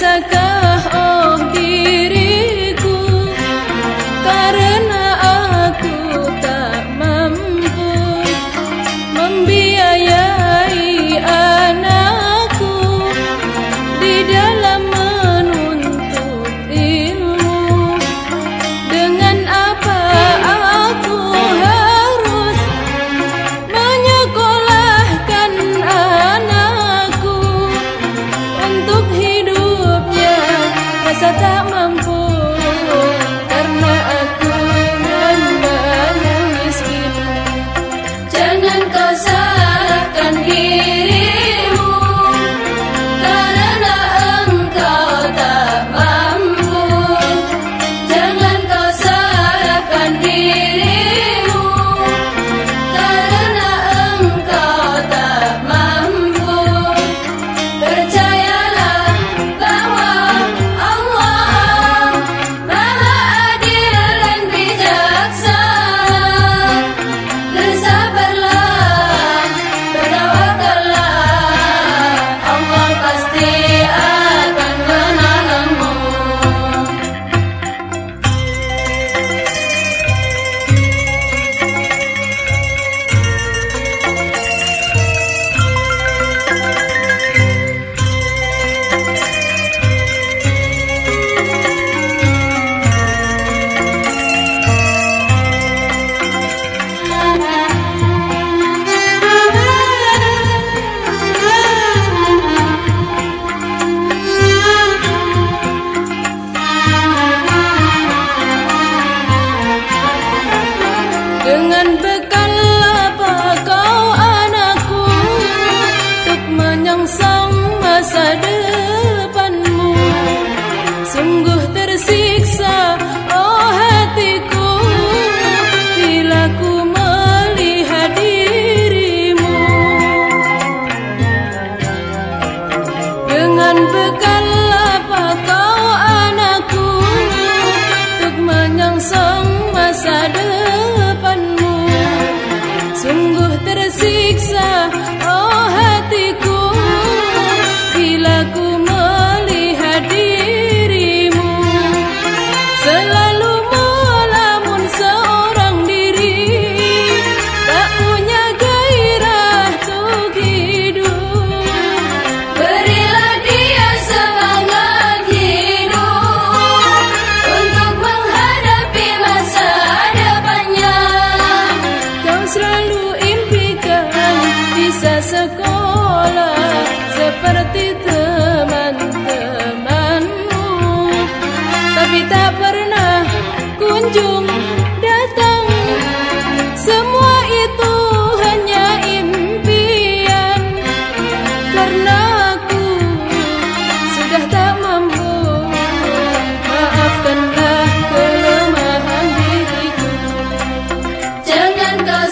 的歌 go. sekolah seperti teman-temanmu Tapi tak pernah kunjung datang. Semua itu hanya impian Karena aku sudah tak mampu Maafkanlah kelemahan diriku. Jangan kau